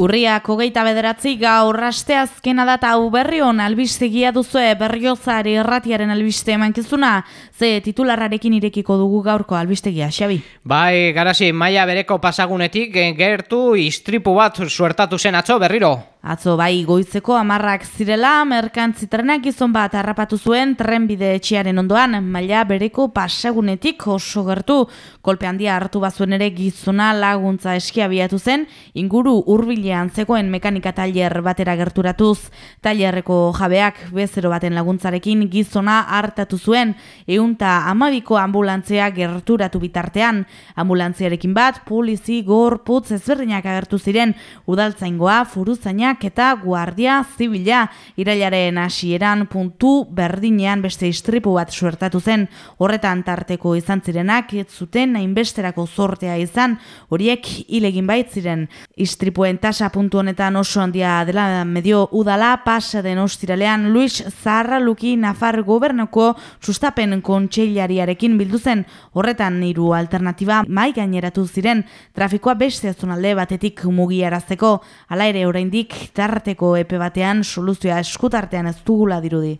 Urriak hogeita bederatzi gaur aste azkena data hau berri hon albistegia duzue berriozari erratiaren albiste emankizuna, ze titularrarekin irekiko dugu gaurko albistegia, Xabi. Bai, garasi, maia bereko pasagunetik gertu istripu bat suertatu zen atzo berriro. Atzo bai goizeko amarrak zirela, merkantzitrenak gizon bat harrapatu zuen trenbide etxiaren ondoan, maila bereko pasagunetik oso gertu, kolpe handia hartu bazuen ere gizona laguntza eskiabiatu zen, inguru hurbilean zegoen mekanika tailer batera gerturatuz, tailerreko jabeak bezero baten laguntzarekin gizona hartatu zuen, eunta amabiko ambulantzea gerturatu bitartean, ambulantziarekin bat, polizi, gorputz, ezberdinak agertu ziren, udaltzaingoa, furuzainak, eta guardia zibila irailaren hasieran puntu berdinean beste istripu bat suertatu zen. Horretan tarteko izan zirenak ez zuten hainbesterako zortea izan horiek hilegin bait ziren. Istripuen tasa puntu honetan oso handia dela medio udala pasa den ostiralean Luis Zarra Luki Nafar gobernoko sustapen kontseilariarekin bildu zen. Horretan hiru alternativa mai gaineratu ziren trafikoa beste azunalde batetik mugiarazteko. Hala ere oraindik tarteko epe batean soluzioa eskutartean ez dugula dirudi.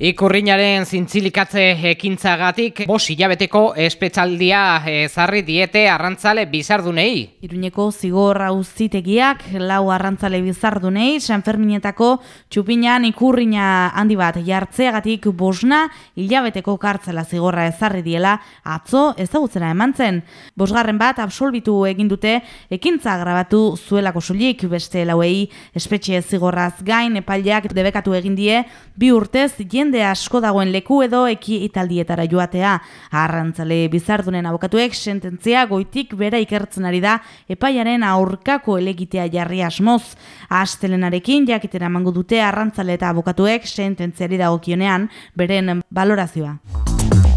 Ikurrinaren zintzilikatze ekintzagatik bos hilabeteko espetzaldia ezarri diete arrantzale bizardunei. Iruñeko zigor auzitegiak lau arrantzale bizardunei Sanferminetako txupinan ikurrina handi bat jartzeagatik bosna hilabeteko kartzela zigorra ezarri diela atzo ezagutzera eman zen. Bosgarren bat absolbitu egin dute ekintza grabatu zuelako soilik beste lauei espetxe zigorraz gain epaileak debekatu egin die bi urtez jende jende asko dagoen leku edo eki italdietara joatea. Arrantzale bizardunen abokatuek sententzia goitik bera ikertzen ari da epaiaren aurkako elegitea jarri asmoz. Astelenarekin jakitera mango dute arrantzale eta abokatuek sententziari dagokionean beren balorazioa.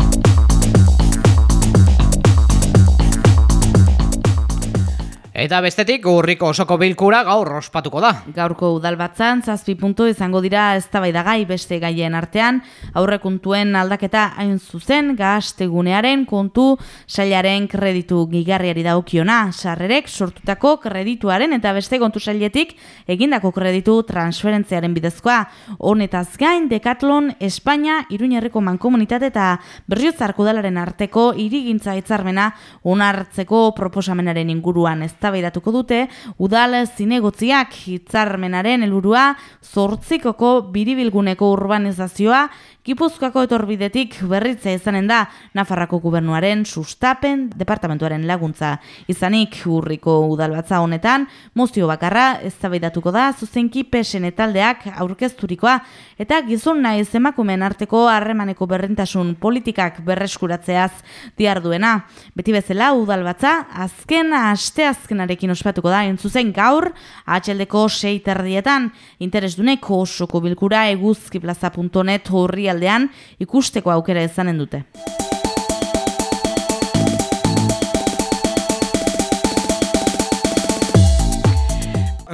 Eta bestetik urriko osoko bilkura gaur ospatuko da. Gaurko udalbatzan zazpi puntu izango dira eztabaidagai beste gaien artean, aurrekuntuen aldaketa hain zuzen gaztegunearen kontu sailaren kreditu gigarriari daukiona, sarrerek sortutako kredituaren eta beste kontu sailetik egindako kreditu transferentziaren bidezkoa. Honetaz gain Decathlon Espainia Iruñerriko mankomunitate eta Berriozarko dalaren arteko irigintza hitzarmena onartzeko proposamenaren inguruan ez eztabaidatuko dute udal zinegotziak hitzarmenaren helburua zortzikoko biribilguneko urbanizazioa Gipuzkoako etorbidetik berritza izanen da Nafarrako gubernuaren sustapen departamentuaren laguntza. Izanik urriko udalbatza honetan, mozio bakarra eztabaidatuko da zuzenki pesen etaldeak aurkezturikoa eta gizon nahi emakumen arteko harremaneko berrentasun politikak berreskuratzeaz diarduena. Beti bezala udalbatza azken aste azkenarekin ospatuko da entzuzen gaur atxeldeko sei terdietan interesduneko osoko bilkura eguzkiplaza.net horri aldean ikusteko aukera izanen dute.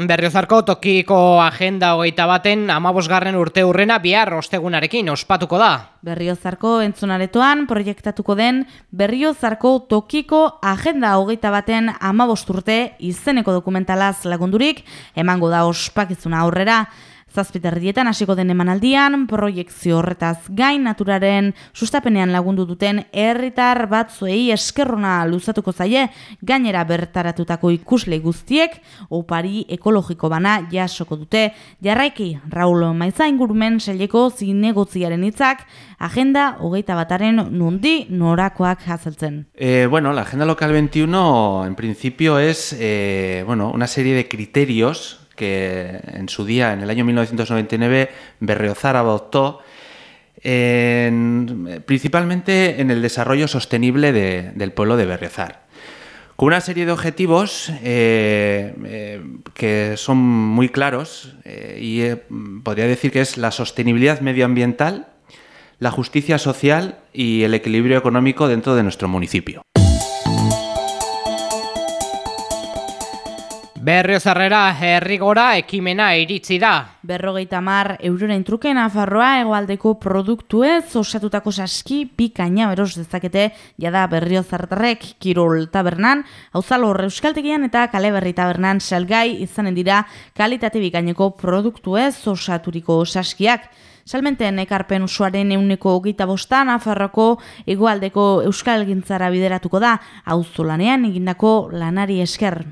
Berriozarko tokiko agenda hogeita baten amabosgarren urte urrena bihar ostegunarekin ospatuko da. Berriozarko entzunaretoan proiektatuko den Berriozarko tokiko agenda hogeita baten amabosturte izeneko dokumentalaz lagundurik emango da ospakizuna aurrera. Zazpiterdietan hasiko den emanaldian, proiektzio horretaz gain naturaren sustapenean lagundu duten herritar batzuei eskerrona luzatuko zaie, gainera bertaratutako ikusle guztiek, opari ekologiko bana jasoko dute. Jarraiki, Raul Maiza ingurumen seleko zinegotziaren hitzak agenda hogeita bataren nundi norakoak azaltzen. Eh, bueno, la agenda local 21 en principio es eh, bueno, una serie de criterios que en su día, en el año 1999, Berriozar adoptó, principalmente en el desarrollo sostenible del pueblo de Berriozar. Con una serie de objetivos eh, eh, que son muy claros eh, y podría decir que es la sostenibilidad medioambiental, la justicia social y el equilibrio económico dentro de nuestro municipio. Berriozarrera herrigora ekimena iritzi da. Berrogeita mar euroren truke Nafarroa egoaldeko produktuez osatutako saski bikaina beros dezakete jada berriozartarrek kirol tabernan, hauzalor euskaltegian eta kale berri tabernan salgai izanen dira kalitate bikaineko produktuez osaturiko saskiak. Salmenten ekarpen usuaren euneko hogeita bosta Nafarroko egoaldeko euskal gintzara bideratuko da, auzolanean egindako lanari esker.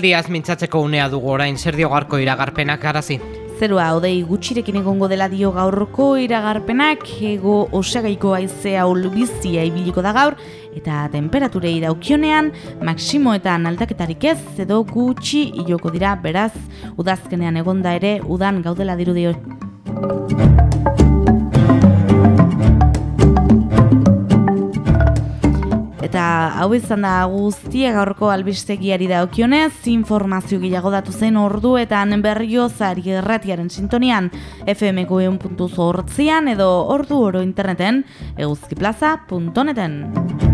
Eguraldiaz mintzatzeko unea dugu orain zer diogarko iragarpenak arazi. Zerua, odei gutxirekin egongo dela dio gaurko iragarpenak, ego osagaiko aizea olubizia ibiliko da gaur, eta temperaturei daukionean, maksimoetan aldaketarik ez, edo gutxi iloko dira, beraz, udazkenean egonda ere, udan gaudela dirudio. Hau izan da guztia gaurko albistegiari daukionez, informazio gehiago datu zen orduetan berriozari erratiaren sintonian fmko edo ordu oro interneten eguzkiplaza.neten.